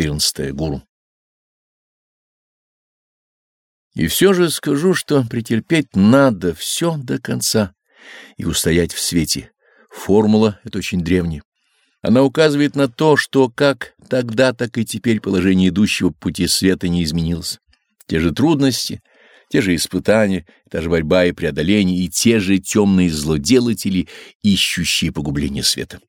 14. Гуру. И все же скажу, что претерпеть надо все до конца и устоять в свете. Формула эта очень древняя. Она указывает на то, что как тогда, так и теперь положение идущего пути света не изменилось. Те же трудности, те же испытания, та же борьба и преодоление, и те же темные злоделатели, ищущие погубление света.